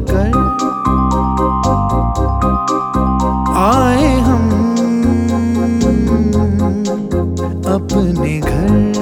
कर आए हम अपने घर।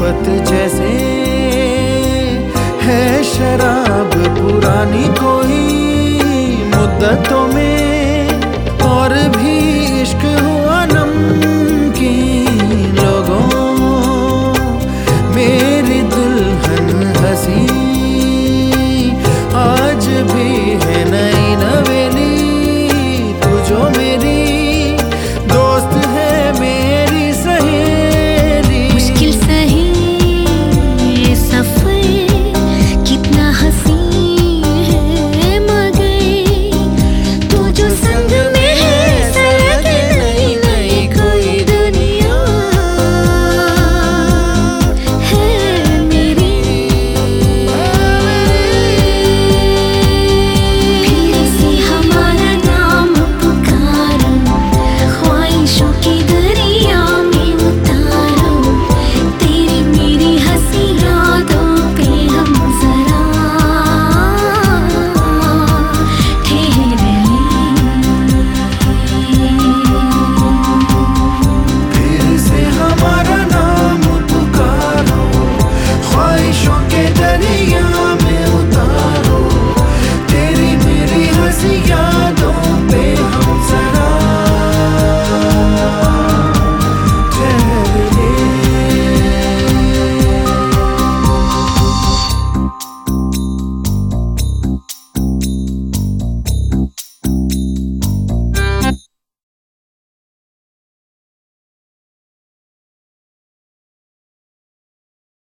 उल्फत जैसे है शराब पुरानी कोई मुद्दतों में